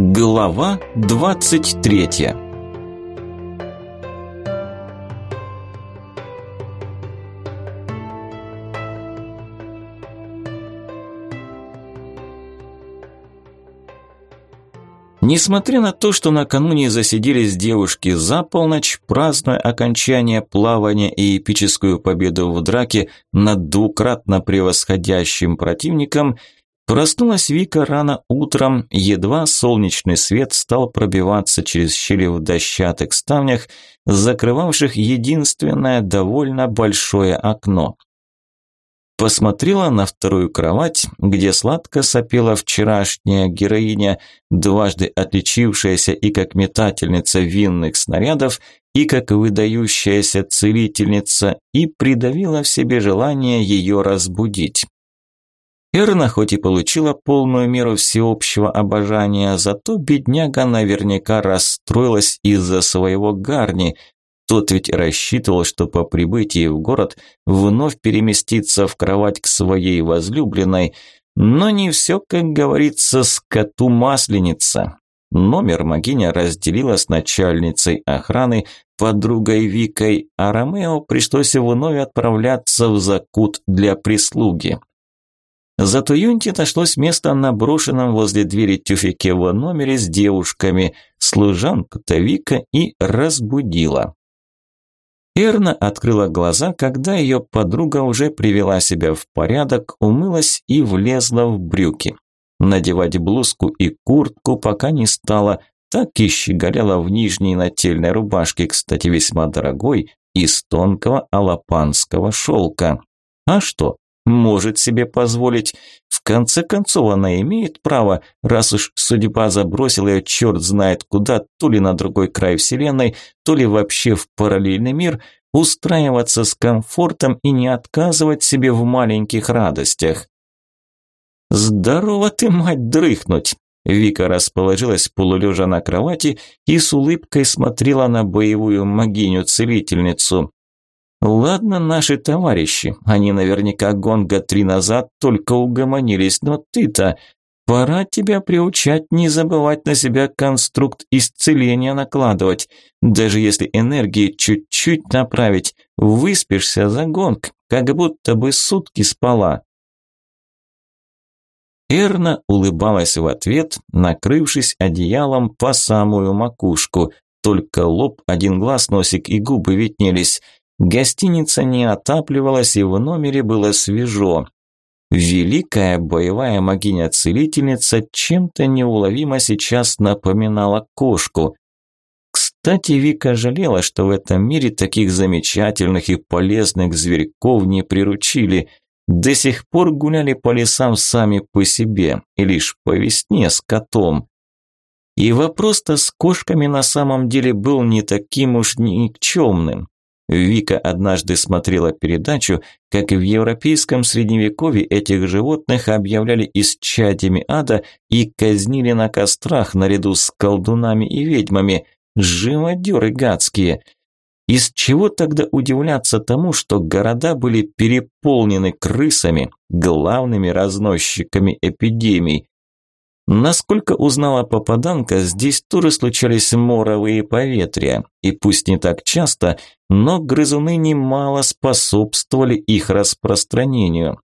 Глава 23 Несмотря на то, что накануне засиделись девушки за полночь, празднуя окончание плавания и эпическую победу в драке над двукратно превосходящим противником – Проснулась Вика рано утром, едва солнечный свет стал пробиваться через щели в дощатых ставнях, закрывавших единственное довольно большое окно. Посмотрела на вторую кровать, где сладко сопела вчерашняя героиня, дважды отличившаяся и как метательница винных снарядов, и как выдающаяся целительница, и придавила в себе желание ее разбудить. Эрна хоть и получила полную меру всеобщего обожания, зато бедняга наверняка расстроилась из-за своего гарни. Тот ведь рассчитывал, что по прибытии в город вновь переместится в кровать к своей возлюбленной, но не все, как говорится, скоту масленица. Номер Магиня разделила с начальницей охраны, подругой Викой, а Ромео пришлось вновь отправляться в закут для прислуги. Зато Юнти нашлось место на брошенном возле двери тюфике в номере с девушками, служанку-то Вика и разбудила. Эрна открыла глаза, когда ее подруга уже привела себя в порядок, умылась и влезла в брюки. Надевать блузку и куртку пока не стала, так и щеголяла в нижней нательной рубашке, кстати, весьма дорогой, из тонкого алапанского шелка. А что, может себе позволить. В конце концов, она имеет право, раз уж судьба забросила ее черт знает куда, то ли на другой край вселенной, то ли вообще в параллельный мир, устраиваться с комфортом и не отказывать себе в маленьких радостях. «Здорово ты, мать, дрыхнуть!» Вика расположилась полулежа на кровати и с улыбкой смотрела на боевую могиню-целительницу. Ладно, наши товарищи, они наверняка гонга три назад только угомонились, но ты-то... Пора тебя приучать не забывать на себя конструкт исцеления накладывать. Даже если энергии чуть-чуть направить, выспишься за гонг, как будто бы сутки спала. Эрна улыбалась в ответ, накрывшись одеялом по самую макушку. Только лоб, один глаз, носик и губы виднелись – Гостиница не отапливалась, и в номере было свежо. Великая боевая магиня-целительница чем-то неуловимо сейчас напоминала кошку. Кстати, Вика жалела, что в этом мире таких замечательных и полезных зверьков не приручили. До сих пор гуляли по лесам сами по себе, и лишь по весне с котом. И вопрос-то с кошками на самом деле был не таким уж никчемным. Вика однажды смотрела передачу, как в европейском средневековье этих животных объявляли исчадьями ада и казнили на кострах наряду с колдунами и ведьмами. Живодеры гадские. Из чего тогда удивляться тому, что города были переполнены крысами, главными разносчиками эпидемий? Насколько узнала попаданка, здесь тоже случались моровые поветрия, и пусть не так часто, но грызуны немало способствовали их распространению.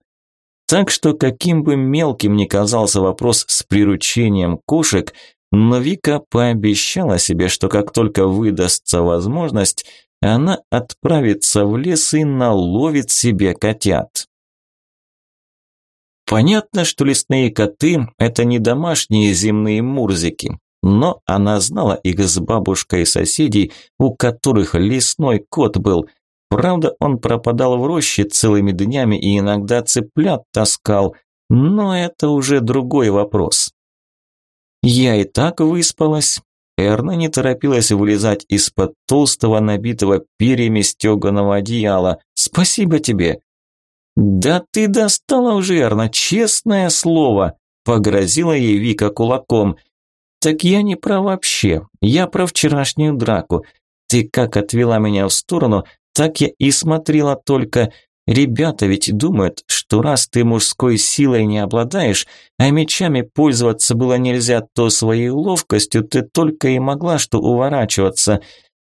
Так что каким бы мелким ни казался вопрос с приручением кошек, но Вика пообещала себе, что как только выдастся возможность, она отправится в лес и наловит себе котят. Понятно, что лесные коты – это не домашние земные мурзики, но она знала их с бабушкой и соседей, у которых лесной кот был. Правда, он пропадал в роще целыми днями и иногда цыплят таскал, но это уже другой вопрос. Я и так выспалась. Эрна не торопилась вылезать из-под толстого, набитого перьями стеганого одеяла. «Спасибо тебе!» «Да ты достала уже, Эрна, честное слово!» – погрозила ей Вика кулаком. «Так я не про вообще, я про вчерашнюю драку. Ты как отвела меня в сторону, так я и смотрела только. Ребята ведь думают, что раз ты мужской силой не обладаешь, а мечами пользоваться было нельзя, то своей ловкостью ты только и могла что уворачиваться.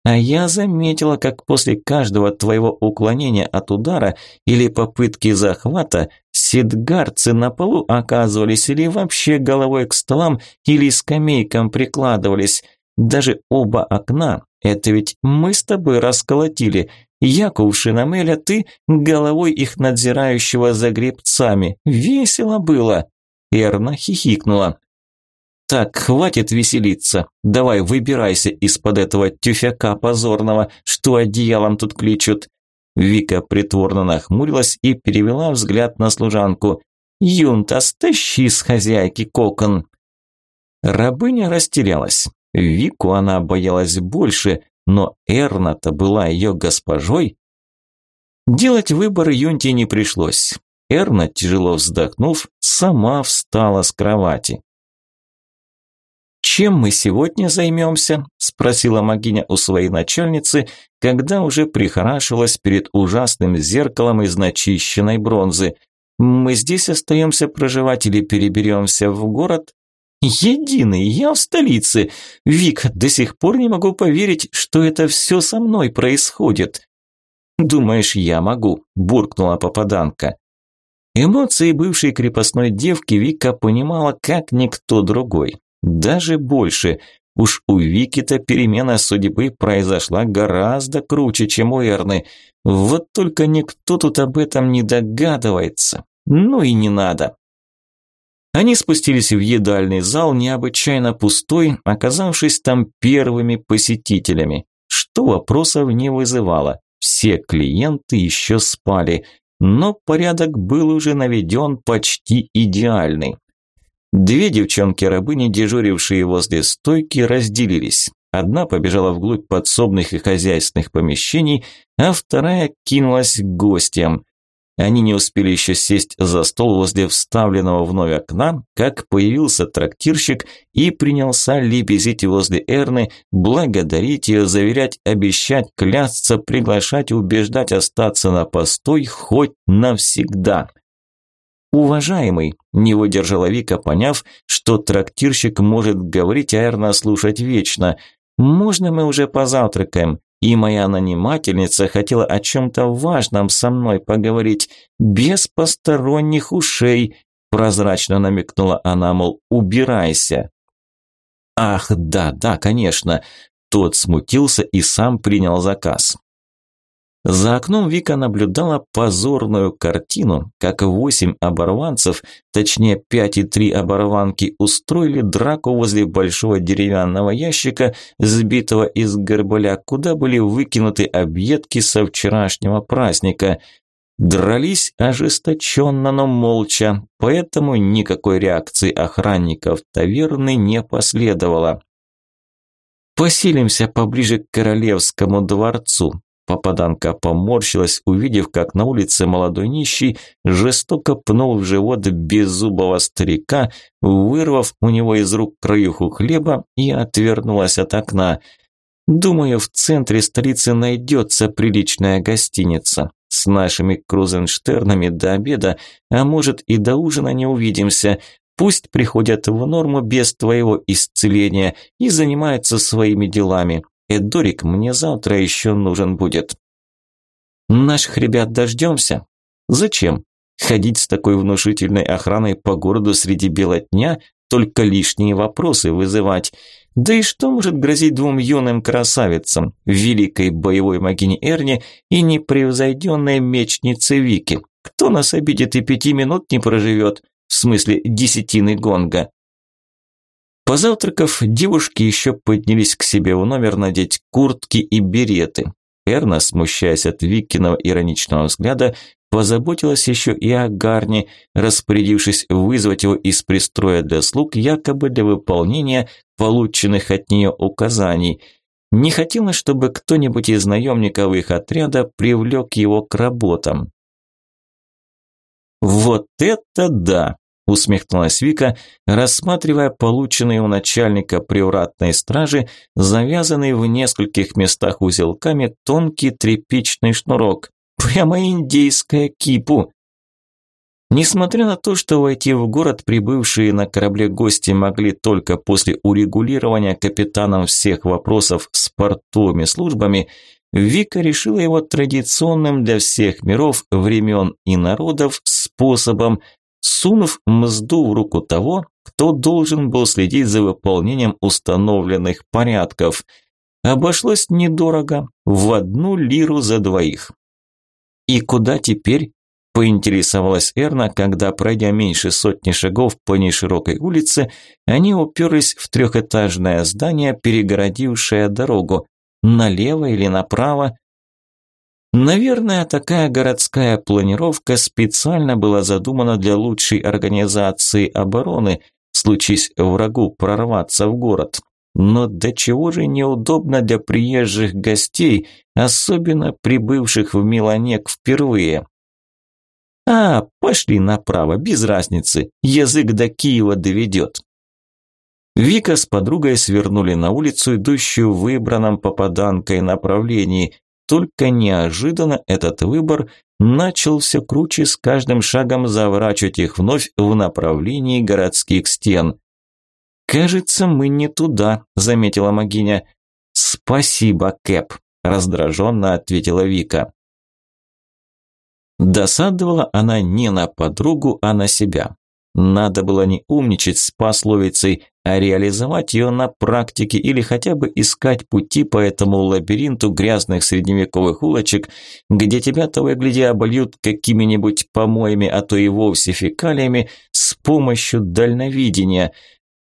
А я заметила, как после каждого твоего уклонения от удара или попытки захвата сидгарцы на полу оказывались или вообще головой к столам или скамейкам прикладывались. Даже оба окна, это ведь мы с тобой расколотили – я кувшином Эля, ты головой их надзирающего за гребцами. Весело было!» Эрна хихикнула. «Так, хватит веселиться. Давай выбирайся из-под этого тюфяка позорного, что одеялом тут кличут». Вика притворно нахмурилась и перевела взгляд на служанку. «Юнта, стащи с хозяйки кокон!» Рабыня растерялась. Вику она боялась больше, но Эрна-то была ее госпожой. Делать выбор Юнте не пришлось. Эрна, тяжело вздохнув, сама встала с кровати. «Чем мы сегодня займемся?» – спросила Магиня у своей начальницы, когда уже прихорашивалась перед ужасным зеркалом из начищенной бронзы. «Мы здесь остаемся проживать или переберемся в город?» Единый, я в столице. Вик, до сих пор не могу поверить, что это все со мной происходит. Думаешь, я могу? буркнула попаданка. Эмоции бывшей крепостной девки Вика понимала как никто другой. Даже больше. Уж у Вики-то перемена судьбы произошла гораздо круче, чем у Эрны. Вот только никто тут об этом не догадывается. Ну и не надо. Они спустились в едальный зал, необычайно пустой, оказавшись там первыми посетителями, что вопросов не вызывало. Все клиенты еще спали, но порядок был уже наведен почти идеальный. Две девчонки-рабыни, дежурившие возле стойки, разделились. Одна побежала вглубь подсобных и хозяйственных помещений, а вторая кинулась к гостям. Они не успели еще сесть за стол возле вставленного вновь окна, как появился трактирщик и принялся лебезить возле Эрны, благодарить ее, заверять, обещать, клясться, приглашать, убеждать остаться на постой хоть навсегда. «Уважаемый», – не выдержала Вика, поняв, что трактирщик может говорить, а Эрна слушать вечно. «Можно мы уже позавтракаем? и моя нанимательница хотела о чем-то важном со мной поговорить, без посторонних ушей, прозрачно намекнула она, мол, убирайся. Ах, да, да, конечно. Тот смутился и сам принял заказ. За окном Вика наблюдала позорную картину, как восемь оборванцев, точнее пять и три оборванки, устроили драку возле большого деревянного ящика, сбитого из горбыля, куда были выкинуты объедки со вчерашнего праздника. Дрались ожесточенно, но молча, поэтому никакой реакции охранников таверны не последовало. «Поселимся поближе к королевскому дворцу», Попаданка поморщилась, увидев, как на улице молодой нищий жестоко пнул в живот беззубого старика, вырвав у него из рук краюху хлеба и отвернулась от окна. «Думаю, в центре столицы найдется приличная гостиница. С нашими Крузенштернами до обеда, а может и до ужина не увидимся. Пусть приходят в норму без твоего исцеления и занимаются своими делами. Эдорик мне завтра еще нужен будет. Наших ребят дождемся? Зачем? Ходить с такой внушительной охраной по городу среди бела дня, только лишние вопросы вызывать. Да и что может грозить двум юным красавицам, великой боевой магине Эрни и непревзойденной мечнице Вики? Кто нас обидит и пяти минут не проживет, в смысле десятины гонга? Позавтракав, девушки еще поднялись к себе в номер надеть куртки и береты. Эрна, смущаясь от Викиного ироничного взгляда, позаботилась еще и о Гарне, распорядившись вызвать его из пристроя для слуг якобы для выполнения полученных от нее указаний. Не хотела, чтобы кто-нибудь из наемников их отряда привлек его к работам. «Вот это да!» Усмехнулась Вика, рассматривая полученный у начальника привратной стражи, завязанный в нескольких местах узелками тонкий тряпичный шнурок. Прямо индейская кипу. Несмотря на то, что войти в город прибывшие на корабле гости могли только после урегулирования капитаном всех вопросов с портовыми службами, Вика решила его традиционным для всех миров, времен и народов способом, сунув мзду в руку того, кто должен был следить за выполнением установленных порядков. Обошлось недорого, в одну лиру за двоих. «И куда теперь?» – поинтересовалась Эрна, когда, пройдя меньше сотни шагов по неширокой улице, они уперлись в трехэтажное здание, перегородившее дорогу. Налево или направо? Наверное, такая городская планировка специально была задумана для лучшей организации обороны, случись врагу прорваться в город. Но до чего же неудобно для приезжих гостей, особенно прибывших в Миланек впервые. А, пошли направо, без разницы, язык до Киева доведет. Вика с подругой свернули на улицу, идущую в выбранном попаданкой направлении. Только неожиданно этот выбор начал все круче с каждым шагом заворачивать их вновь в направлении городских стен. «Кажется, мы не туда», – заметила Магиня. «Спасибо, Кэп», – раздраженно ответила Вика. Досадовала она не на подругу, а на себя. Надо было не умничать с пословицей, а реализовать ее на практике или хотя бы искать пути по этому лабиринту грязных средневековых улочек, где тебя того и гляди обольют какими-нибудь помоями, а то и вовсе фекалиями с помощью дальновидения.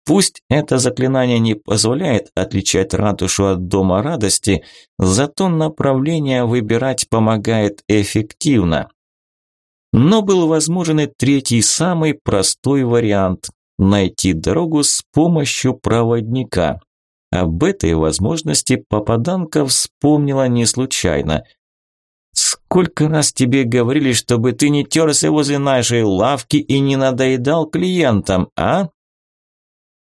Пусть это заклинание не позволяет отличать ратушу от дома радости, зато направление выбирать помогает эффективно. Но был возможен и третий, самый простой вариант – найти дорогу с помощью проводника. Об этой возможности попаданка вспомнила не случайно. «Сколько раз тебе говорили, чтобы ты не терся возле нашей лавки и не надоедал клиентам, а?»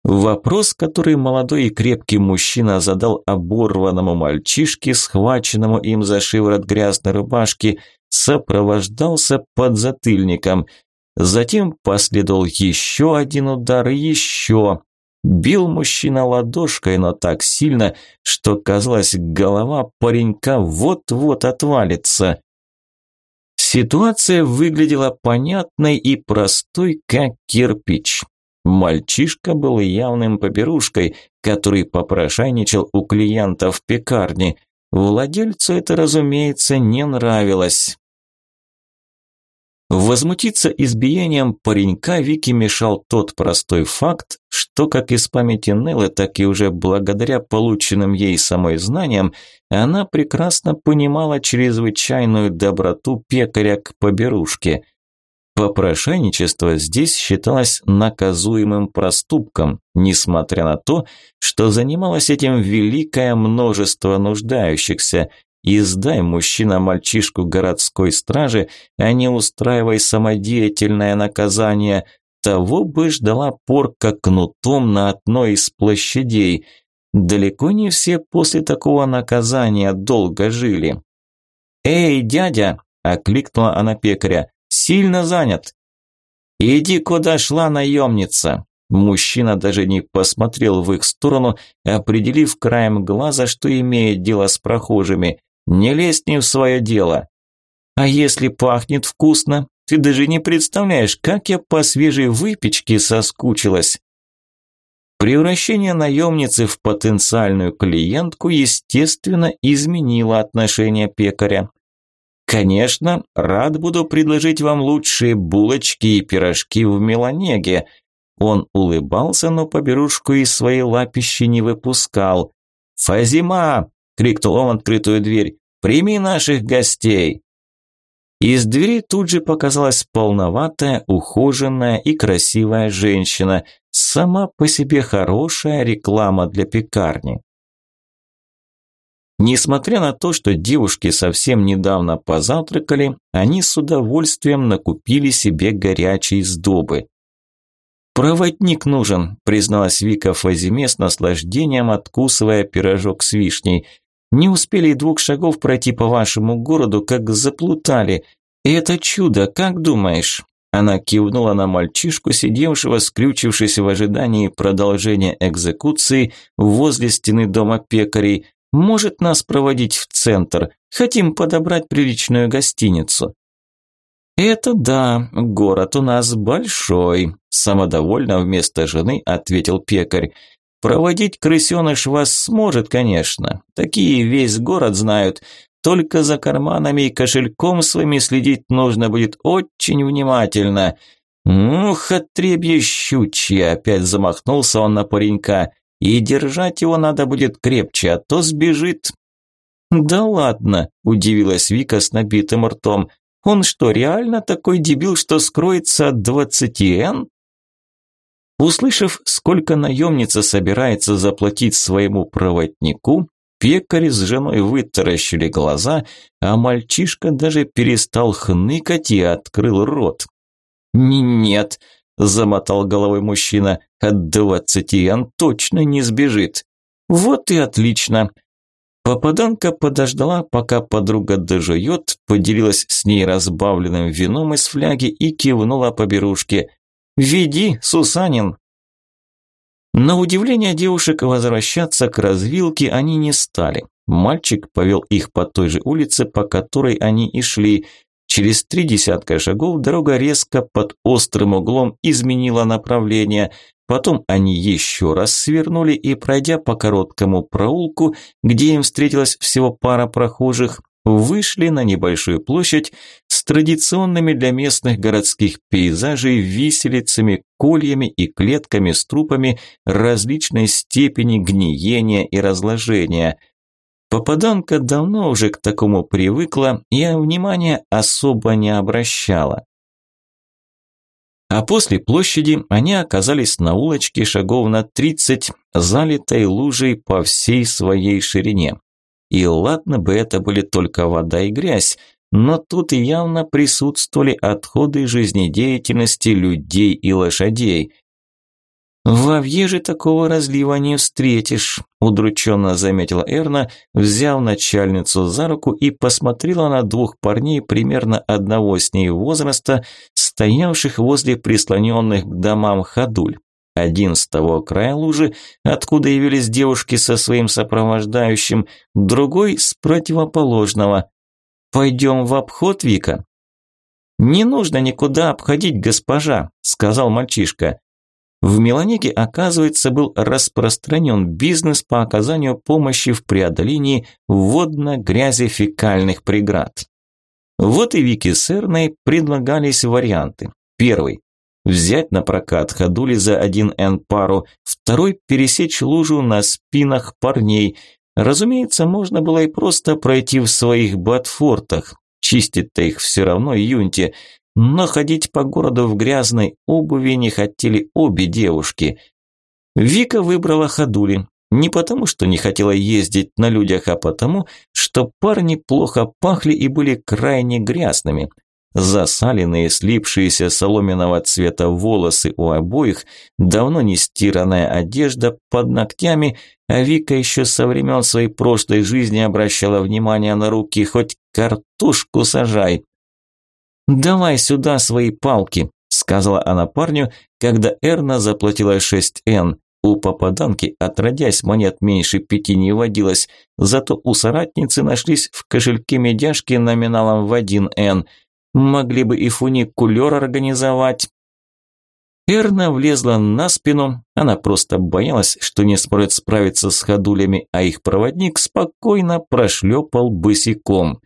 Вопрос, который молодой и крепкий мужчина задал оборванному мальчишке, схваченному им за шиворот грязной рубашки, сопровождался подзатыльником. Затем последовал еще один удар и еще. Бил мужчина ладошкой, но так сильно, что казалось, голова паренька вот-вот отвалится. Ситуация выглядела понятной и простой, как кирпич. Мальчишка был явным поберушкой, который попрошайничал у клиентов в пекарне. Владельцу это, разумеется, не нравилось. Возмутиться избиением паренька Вики мешал тот простой факт, что как из памяти Неллы, так и уже благодаря полученным ей самой знаниям, она прекрасно понимала чрезвычайную доброту пекаря к поберушке. Попрошайничество здесь считалось наказуемым проступком, несмотря на то, что занималось этим великое множество нуждающихся, Издай, мужчина, мальчишку городской стражи, а не устраивай самодеятельное наказание. Того бы ждала порка кнутом на одной из площадей. Далеко не все после такого наказания долго жили. «Эй, дядя!» – окликнула она пекаря. «Сильно занят!» «Иди, куда шла наемница!» Мужчина даже не посмотрел в их сторону, определив краем глаза, что имеет дело с прохожими. Не лезь не в свое дело. А если пахнет вкусно? Ты даже не представляешь, как я по свежей выпечке соскучилась. Превращение наемницы в потенциальную клиентку, естественно, изменило отношение пекаря. Конечно, рад буду предложить вам лучшие булочки и пирожки в Меланеге. Он улыбался, но поберушку из своей лапищи не выпускал. «Фазима!» – крикнул он в открытую дверь. «Прими наших гостей!» Из двери тут же показалась полноватая, ухоженная и красивая женщина, сама по себе хорошая реклама для пекарни. Несмотря на то, что девушки совсем недавно позавтракали, они с удовольствием накупили себе горячей сдобы. «Проводник нужен», – призналась Вика Фазиме с наслаждением, откусывая пирожок с вишней. Не успели и двух шагов пройти по вашему городу, как заплутали. Это чудо, как думаешь?» Она кивнула на мальчишку, сидевшего, скрючившись в ожидании продолжения экзекуции возле стены дома пекарей. «Может нас проводить в центр? Хотим подобрать приличную гостиницу». «Это да, город у нас большой», – самодовольно вместо жены ответил пекарь. «Проводить крысеныш вас сможет, конечно. Такие весь город знают. Только за карманами и кошельком своими следить нужно будет очень внимательно». «Ух, отребье щучье!» – опять замахнулся он на паренька. «И держать его надо будет крепче, а то сбежит». «Да ладно», – удивилась Вика с набитым ртом. Он что, реально такой дебил, что скроется от 20 Н? Услышав, сколько наемница собирается заплатить своему проводнику, пекари с женой вытаращили глаза, а мальчишка даже перестал хныкать и открыл рот. «Нет», – замотал головой мужчина, – «от двадцати ан точно не сбежит». «Вот и отлично. Попаданка подождала, пока подруга дожует, поделилась с ней разбавленным вином из фляги и кивнула по берушке. «Веди, Сусанин!» На удивление девушек возвращаться к развилке они не стали. Мальчик повел их по той же улице, по которой они и шли. Через три десятка шагов дорога резко под острым углом изменила направление. Потом они еще раз свернули и, пройдя по короткому проулку, где им встретилась всего пара прохожих, вышли на небольшую площадь с традиционными для местных городских пейзажей виселицами, кольями и клетками с трупами различной степени гниения и разложения. Попаданка давно уже к такому привыкла и внимания особо не обращала. А после площади они оказались на улочке шагов на 30, залитой лужей по всей своей ширине. И ладно бы это были только вода и грязь, но тут явно присутствовали отходы жизнедеятельности людей и лошадей. «В Авье же такого разлива не встретишь», – удрученно заметила Эрна, взяв начальницу за руку и посмотрела на двух парней примерно одного с ней возраста, стоявших возле прислоненных к домам ходуль. Один с того края лужи, откуда явились девушки со своим сопровождающим, другой с противоположного. «Пойдем в обход, Вика?» «Не нужно никуда обходить, госпожа», – сказал мальчишка. В Меланеге, оказывается, был распространен бизнес по оказанию помощи в преодолении водно-грязи фекальных преград. Вот и Вики с Эрной предлагались варианты. Первый – взять на прокат ходули за один N пару, второй – пересечь лужу на спинах парней. Разумеется, можно было и просто пройти в своих ботфортах, чистить-то их все равно юнти, но ходить по городу в грязной обуви не хотели обе девушки. Вика выбрала ходули. Не потому, что не хотела ездить на людях, а потому, что парни плохо пахли и были крайне грязными. Засаленные, слипшиеся соломенного цвета волосы у обоих, давно не стиранная одежда под ногтями, а Вика еще со времен своей прошлой жизни обращала внимание на руки, хоть картошку сажай. «Давай сюда свои палки», – сказала она парню, когда Эрна заплатила 6 Н. У попаданки, отродясь, монет меньше пяти не водилось, зато у соратницы нашлись в кошельке медяшки номиналом в 1 Н. Могли бы и фуникулер организовать. Эрна влезла на спину, она просто боялась, что не сможет справиться с ходулями, а их проводник спокойно прошлепал босиком.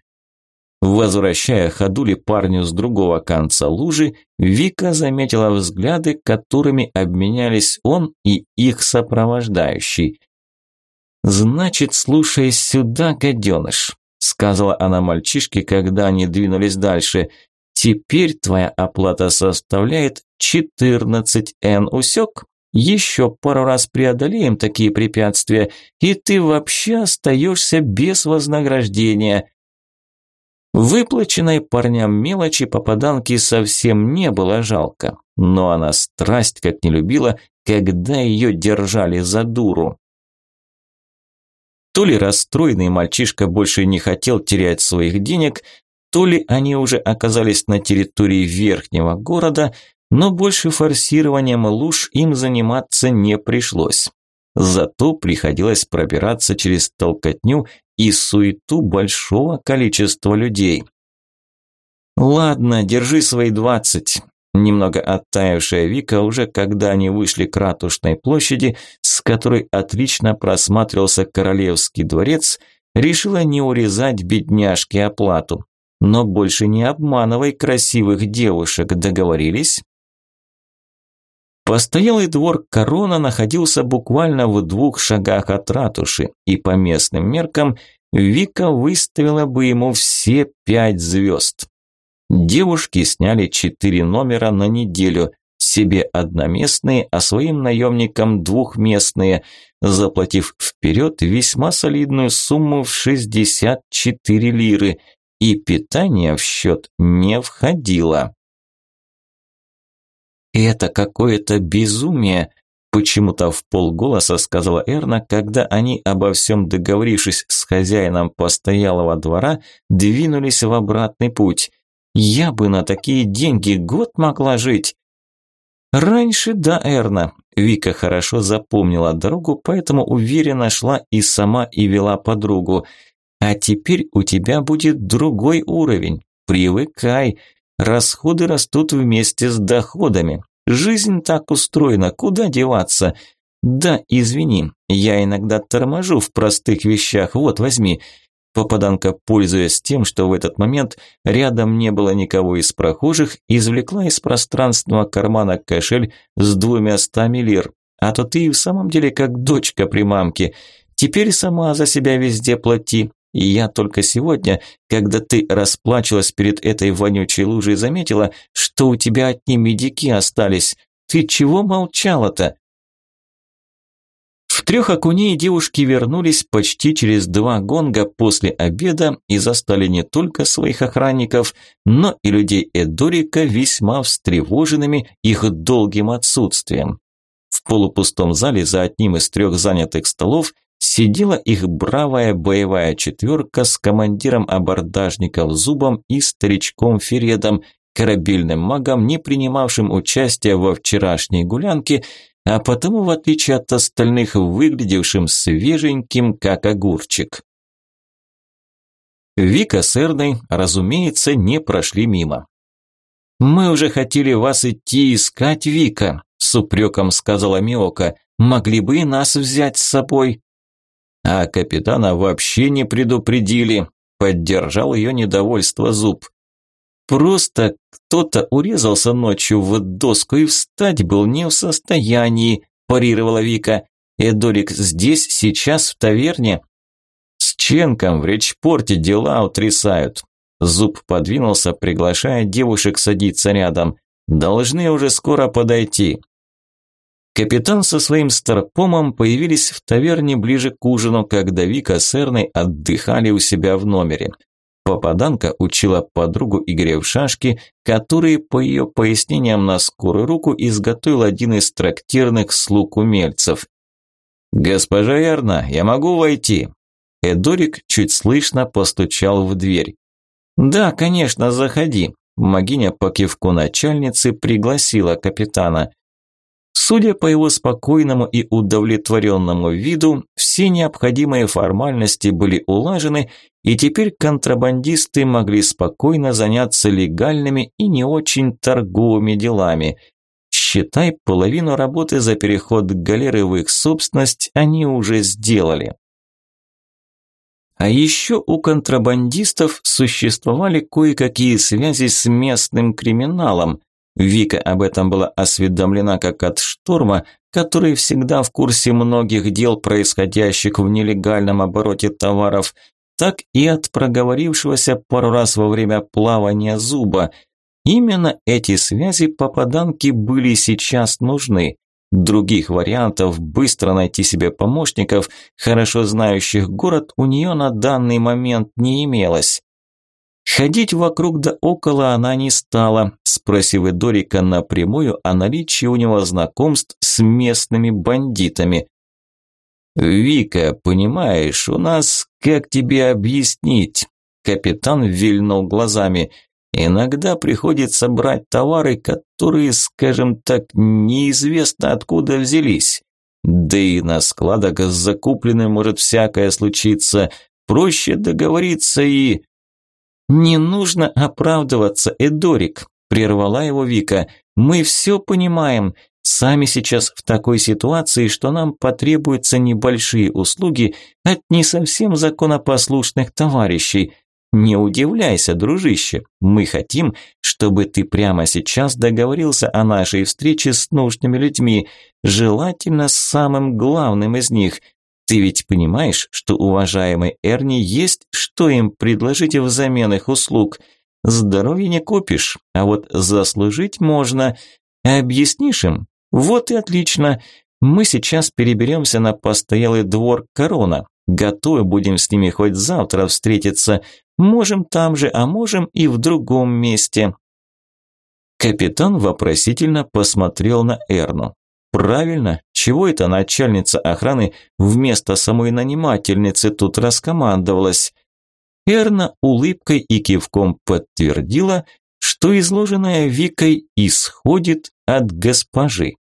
Возвращая ходули парню с другого конца лужи, Вика заметила взгляды, которыми обменялись он и их сопровождающий. «Значит, слушай сюда, гаденыш», – сказала она мальчишке, когда они двинулись дальше. «Теперь твоя оплата составляет 14 Н усек. Еще пару раз преодолеем такие препятствия, и ты вообще остаешься без вознаграждения». Выплаченной парням мелочи попаданки совсем не было жалко, но она страсть как не любила, когда ее держали за дуру. То ли расстроенный мальчишка больше не хотел терять своих денег, то ли они уже оказались на территории верхнего города, но больше форсированием луж им заниматься не пришлось. Зато приходилось пробираться через толкотню и суету большого количества людей. «Ладно, держи свои двадцать». Немного оттаившая Вика уже когда они вышли к ратушной площади, с которой отлично просматривался королевский дворец, решила не урезать бедняжке оплату. Но больше не обманывай красивых девушек, договорились? Постоялый двор Корона находился буквально в двух шагах от ратуши, и по местным меркам Вика выставила бы ему все пять звезд. Девушки сняли четыре номера на неделю, себе одноместные, а своим наемникам двухместные, заплатив вперед весьма солидную сумму в 64 лиры, и питание в счет не входило. «Это какое-то безумие», – почему-то в полголоса сказала Эрна, когда они, обо всем договорившись с хозяином постоялого двора, двинулись в обратный путь. «Я бы на такие деньги год могла жить». Раньше да, Эрна. Вика хорошо запомнила дорогу, поэтому уверенно шла и сама и вела подругу. А теперь у тебя будет другой уровень. Привыкай, Расходы растут вместе с доходами. Жизнь так устроена, куда деваться? Да, извини, я иногда торможу в простых вещах, вот возьми. Попаданка, пользуясь тем, что в этот момент рядом не было никого из прохожих, извлекла из пространственного кармана кошель с двумя стами лир. А то ты и в самом деле как дочка при мамке. Теперь сама за себя везде плати, и я только сегодня, когда ты расплачивалась перед этой вонючей лужей, заметила, что у тебя одни медики остались. Ты чего молчала-то?» Трех окуней девушки вернулись почти через два гонга после обеда и застали не только своих охранников, но и людей Эдорика весьма встревоженными их долгим отсутствием. В полупустом зале за одним из трех занятых столов сидела их бравая боевая четверка с командиром абордажников Зубом и старичком Фередом, корабельным магом, не принимавшим участия во вчерашней гулянке, а потому, в отличие от остальных, выглядевшим свеженьким, как огурчик. Вика с Эрной, разумеется, не прошли мимо. «Мы уже хотели вас идти искать, Вика», – с упреком сказала Миока. «Могли бы и нас взять с собой». А капитана вообще не предупредили. Поддержал ее недовольство зуб. Просто кто-то урезался ночью в доску и встать был не в состоянии, парировала Вика. Эдорик здесь, сейчас, в таверне. С Ченком в речпорте дела утрясают. Зуб подвинулся, приглашая девушек садиться рядом. Должны уже скоро подойти. Капитан со своим старпомом появились в таверне ближе к ужину, когда Вика с Эрной отдыхали у себя в номере. Попаданка учила подругу игре в шашки, которые, по ее пояснениям на скорую руку, изготовил один из трактирных слуг умельцев. «Госпожа Эрна, я могу войти?» Эдорик чуть слышно постучал в дверь. «Да, конечно, заходи». Магиня по кивку начальницы пригласила капитана. Судя по его спокойному и удовлетворенному виду, все необходимые формальности были улажены, и теперь контрабандисты могли спокойно заняться легальными и не очень торговыми делами. Считай, половину работы за переход галеры в их собственность они уже сделали. А еще у контрабандистов существовали кое-какие связи с местным криминалом, Вика об этом была осведомлена как от Шторма, который всегда в курсе многих дел, происходящих в нелегальном обороте товаров, так и от проговорившегося пару раз во время плавания зуба. Именно эти связи попаданки были сейчас нужны. Других вариантов быстро найти себе помощников, хорошо знающих город, у нее на данный момент не имелось. Ходить вокруг да около она не стала, спросив Эдорика напрямую о наличии у него знакомств с местными бандитами. Вика, понимаешь, у нас, как тебе объяснить? Капитан вильнул глазами. Иногда приходится брать товары, которые, скажем так, неизвестно откуда взялись. Да и на складах с закупленным может всякое случиться. Проще договориться и... «Не нужно оправдываться, Эдорик», – прервала его Вика. «Мы все понимаем. Сами сейчас в такой ситуации, что нам потребуются небольшие услуги от не совсем законопослушных товарищей. Не удивляйся, дружище. Мы хотим, чтобы ты прямо сейчас договорился о нашей встрече с нужными людьми, желательно с самым главным из них. Ты ведь понимаешь, что уважаемый Эрни есть, что им предложить взамен их услуг. Здоровье не купишь, а вот заслужить можно. Объяснишь им? Вот и отлично. Мы сейчас переберемся на постоялый двор Корона. Готовы будем с ними хоть завтра встретиться. Можем там же, а можем и в другом месте. Капитан вопросительно посмотрел на Эрну. Правильно, чего это начальница охраны вместо самой нанимательницы тут раскомандовалась? Эрна улыбкой и кивком подтвердила, что изложенное Викой исходит от госпожи.